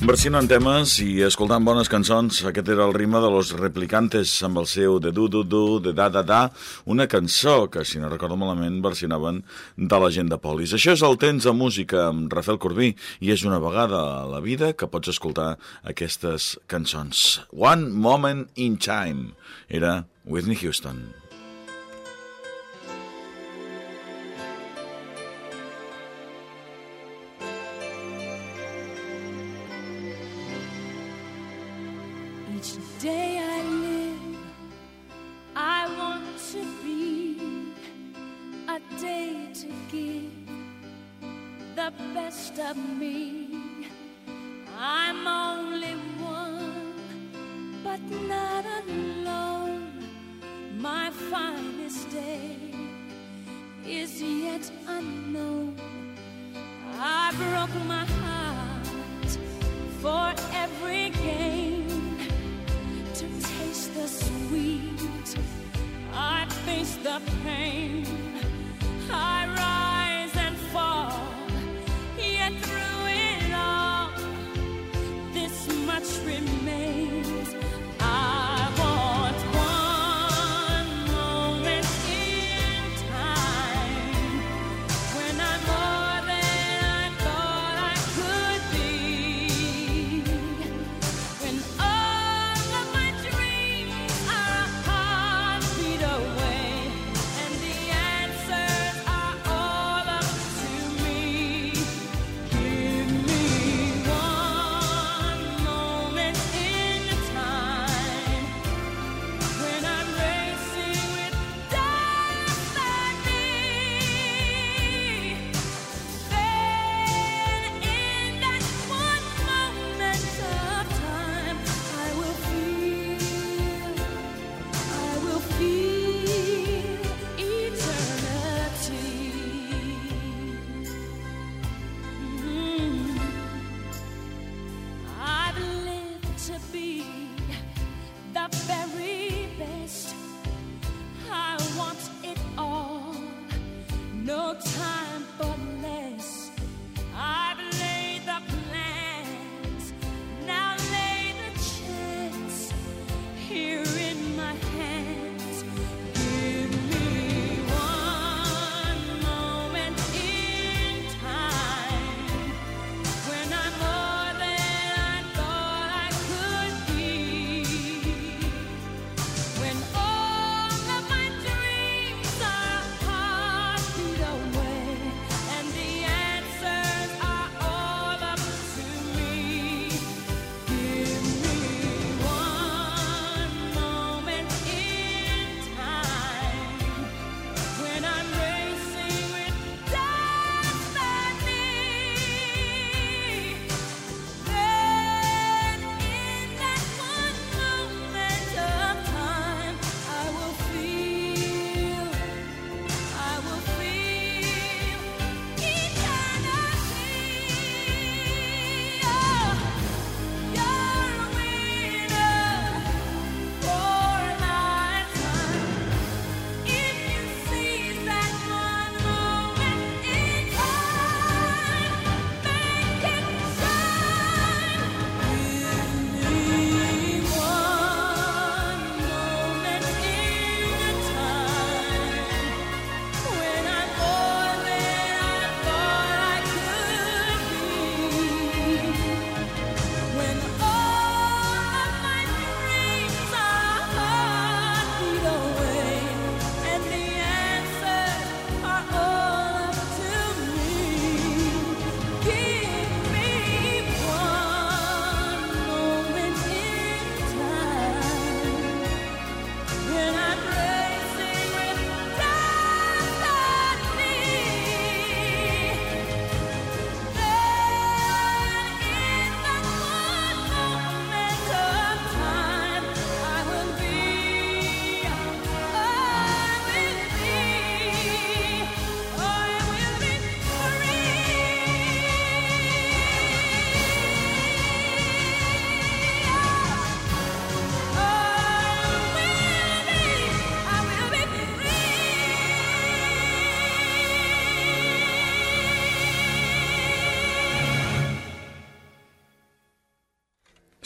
Versionant temes i escoltant bones cançons, aquest era el ritme de Los Replicantes amb el seu de du du du, de da da da, una cançó que, si no recordo malament, versionaven de la gent de Polis. Això és el temps de música amb Rafael Corbí i és una vegada a la vida que pots escoltar aquestes cançons. One Moment in Time era Whitney Houston. Yet unknown. I broke my heart for every gain to taste the sweet. I face the pain. I rise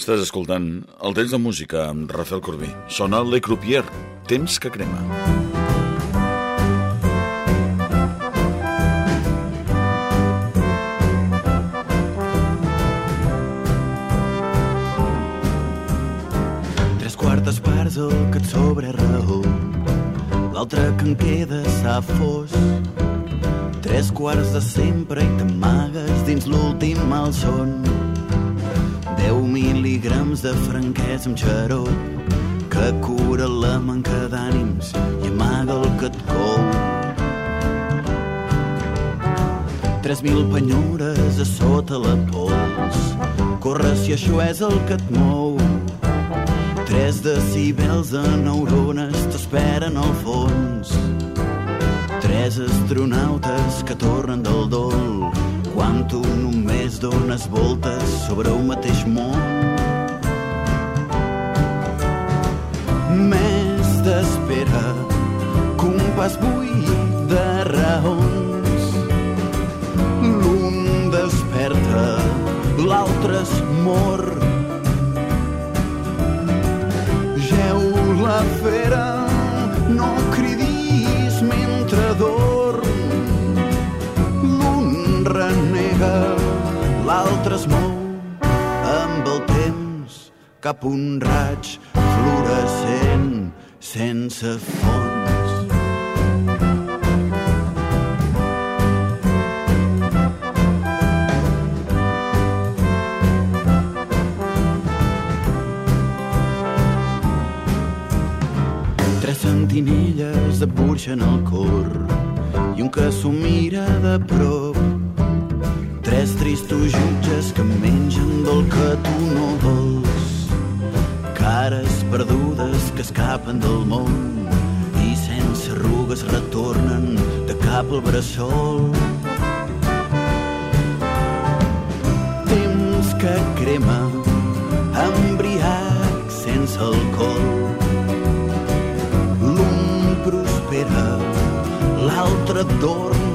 Estàs escoltant el temps de música amb Rafael Corbí. Sona Le Croupier, temps que crema. Tres quartes parts el que et sobra raó, l'altra que en queda s'ha fos. Tres quarts de sempre i t'amagues dins l'últim malson. 10 mil·ligrams de franquesa amb xarot que cura la manca d'ànims i amaga el que et cou. 3.000 penyores a sota la pols. Corre si això és el que et mou. 3 decibels de neurones t'esperen al fons. Tres astronautes que tornen del dol quan tu només dones voltes sobre un mateix món. Més d'espera que un pas buit de raons. L'un desperta, l'altre es mor. Geu la fera, no cridis mentre dorm. L'un renega, l'altre es mou amb el temps cap un raig sense fons. Tres sentinelles de burxa en el cor i un que s'ho mira de prop. Tres tristos jutges que mengen del que tu no vols. Cares perdudes que escapen del món i sense arrugues retornen de cap al bressol. Temps que crema, embriac sense alcohol. L'un prospera, l'altre dorm.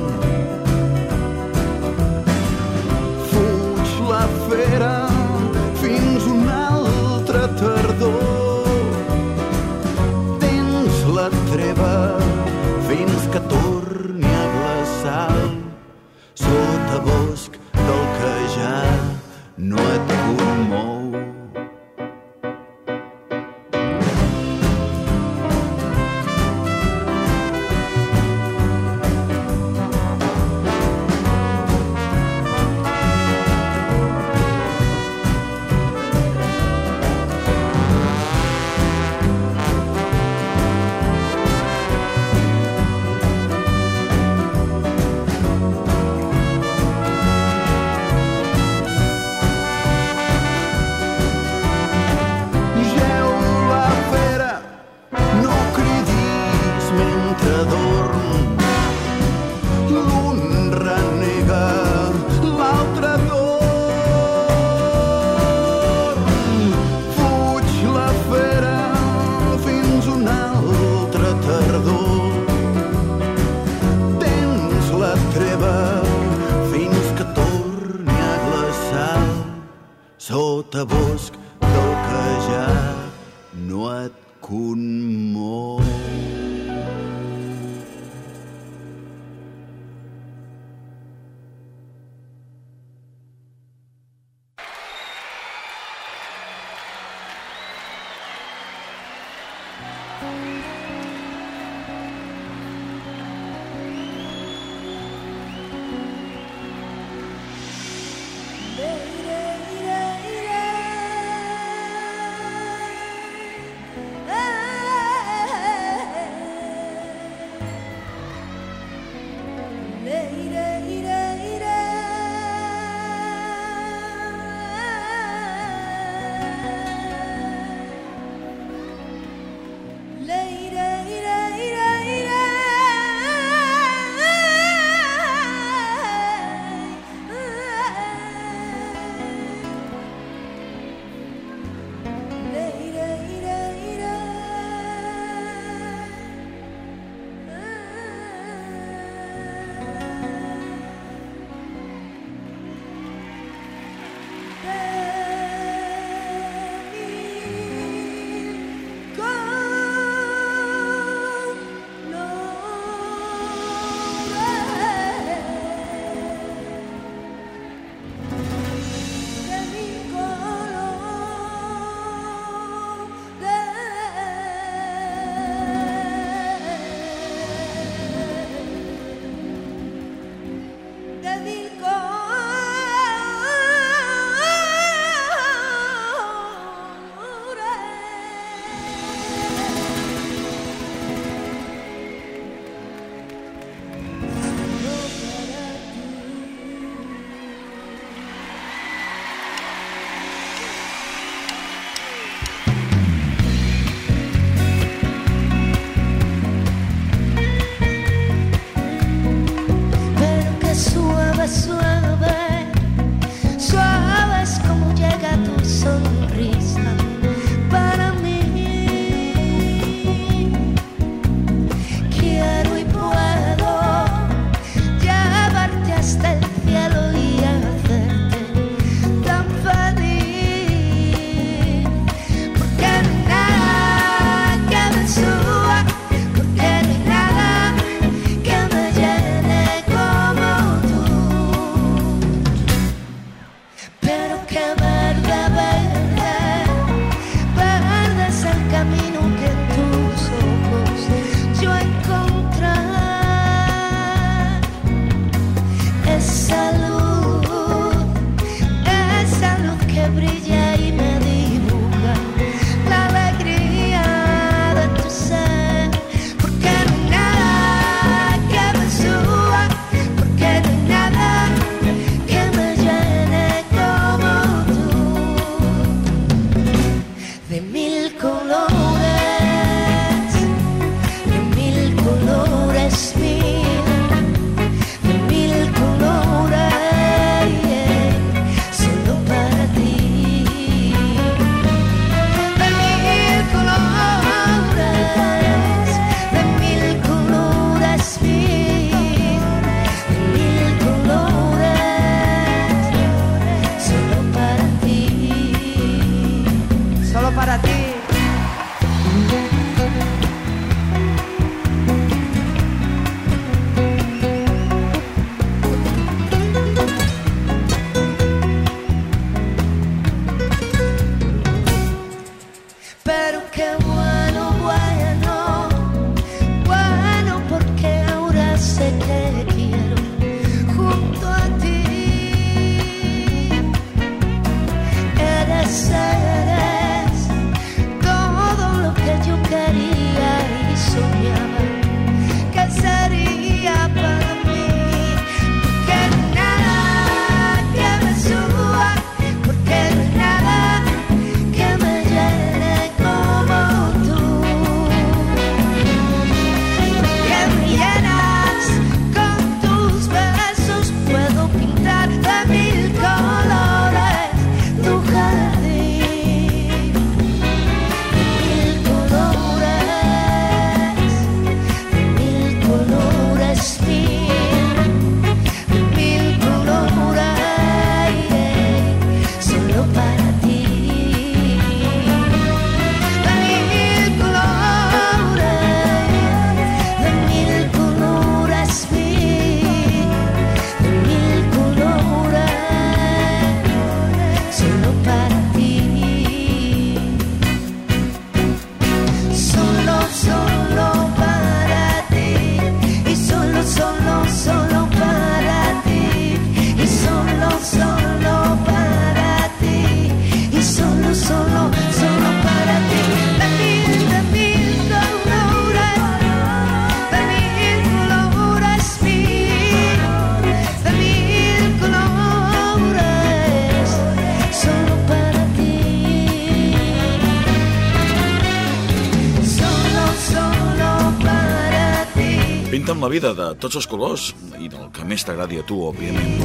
Tots els colors i del que més t'agradi a tu, òbviament.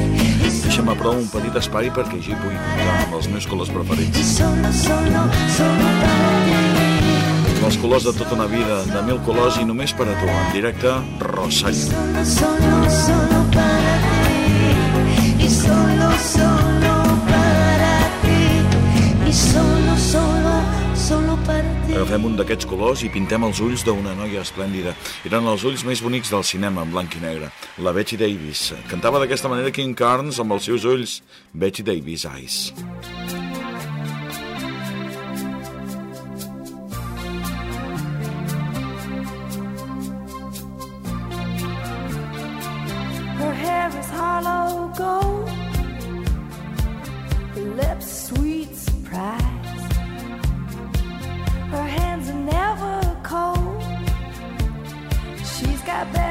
Deixa'm però un petit espai perquè hi pugui comptar amb els meus colors preferits. Els colors de tota una vida, de mil colors i només per a tu, en directe. Solo, solo, solo para ti. Y solo, solo Agafem un d'aquests colors i pintem els ulls d'una noia esplèndida. Eren els ulls més bonics del cinema, en blanc i negre. La Betty Davis. Cantava d'aquesta manera King Carnes amb els seus ulls. Betty Davis Eyes. Her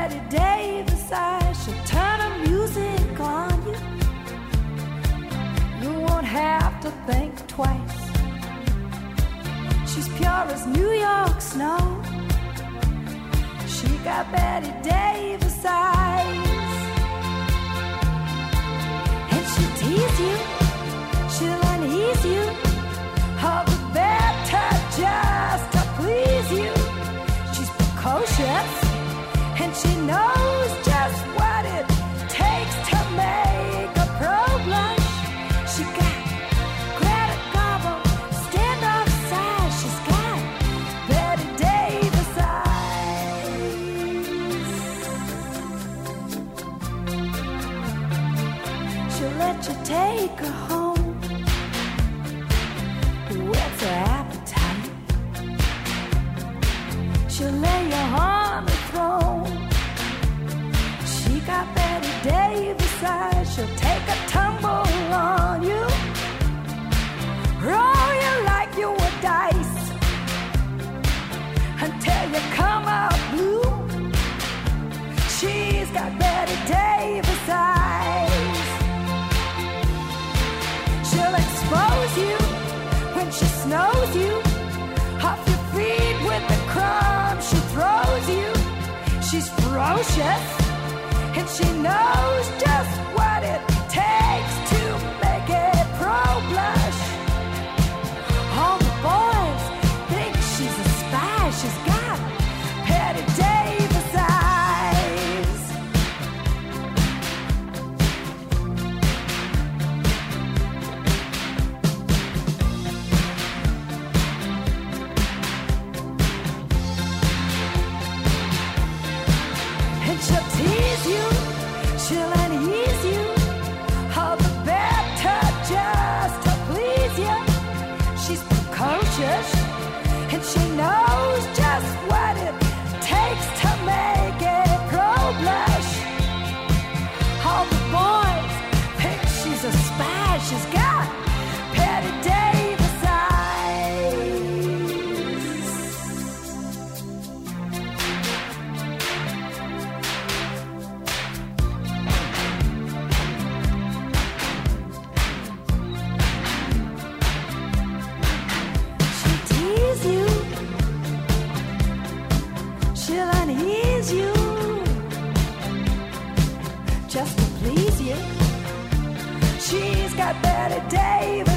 Betty Davis eyes. She'll turn her music on you. You won't have to think twice. She's pure as New York snow. She got Betty Davis eyes. And she'll tease you, she'll unease you. She snows you off your feet with the crumbs she throws you. She's ferocious and she knows just what Just to please you. She's got Betty Davis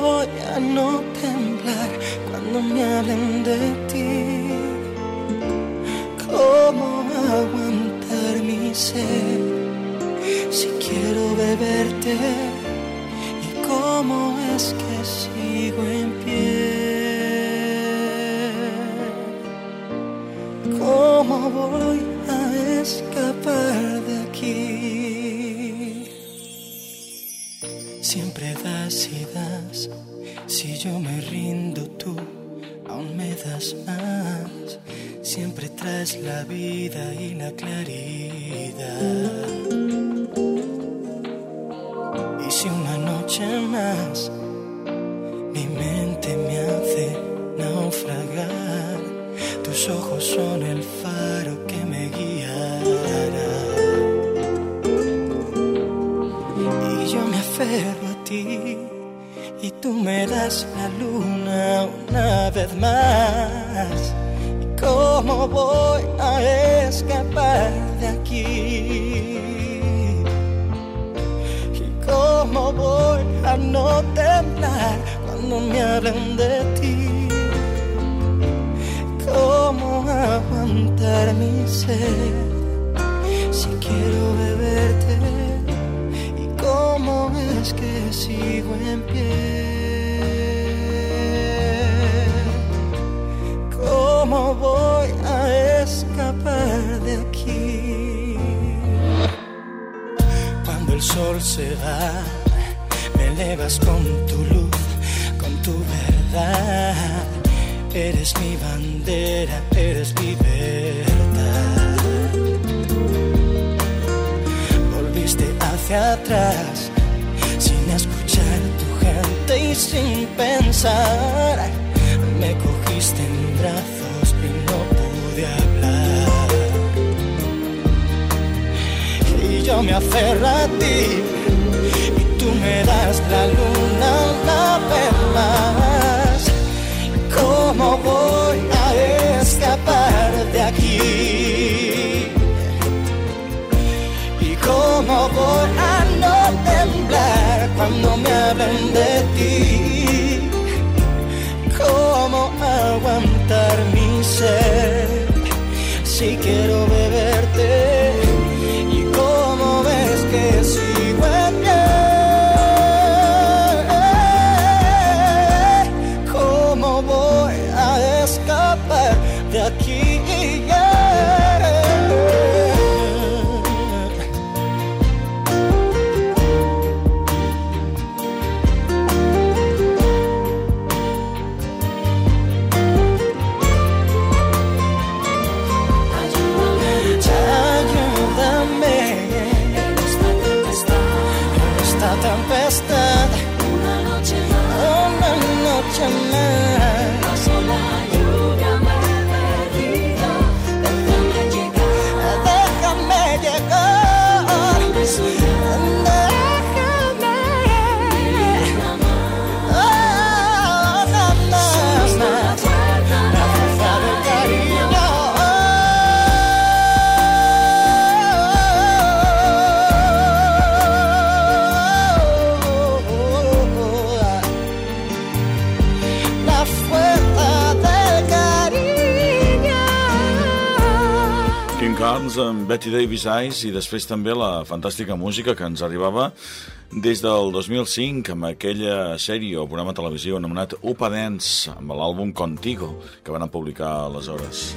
voy a no temblar cuando me hablen de ti? ¿Cómo aguantar mi sed si quiero beberte? ¿Y cómo es que sigo en pie? ¿Cómo voy a escapar de aquí? Siempre das y das, si yo me rindo tú, aún me das más. Siempre traes la vida y la claridad. Y si una noche más la luna una vez más. ¿Y cómo voy a escapar de aquí? ¿Y cómo voy a no temblar cuando me hablan de ti? ¿Cómo aguantar mi sed si quiero beberte? ¿Y cómo es que sigo en pie? ¿Cómo voy a escapar de aquí? Cuando el sol se va, me elevas con tu luz, con tu verdad. Eres mi bandera, eres mi verdad. Volviste hacia atrás, sin escuchar tu gente y sin pensar. Me cogiste en brazos yo me aferro a ti y tú me das la luna una vez más. ¿Cómo voy a escapar de aquí? ¿Y cómo voy a no temblar cuando me hablen de ti? ¿Cómo aguantar mi sed si quiero beberte? Carnes amb Betty Davis Eyes i després també la fantàstica música que ens arribava des del 2005 amb aquella sèrie o programa televisiu anomenat Upa Dance amb l'àlbum Contigo que van publicar aleshores.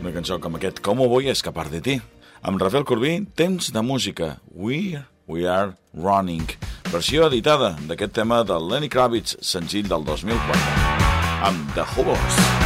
Una cançó com aquest Como voy a escapar de ti amb Rafael Corbí, Temps de música We, We Are Running versió editada d'aquest tema de Lenny Kravitz senzill del 2004 amb The Hobos.